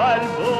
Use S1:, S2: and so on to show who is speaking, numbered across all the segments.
S1: Valvo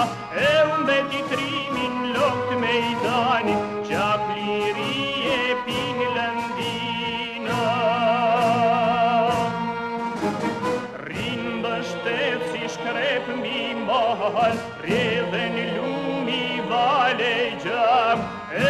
S1: E unë beti trimin lok të mejdani Qap liri e pin lëndina Rinë bështet si shkrep mi mahal Rjedhen lumi vale gjam E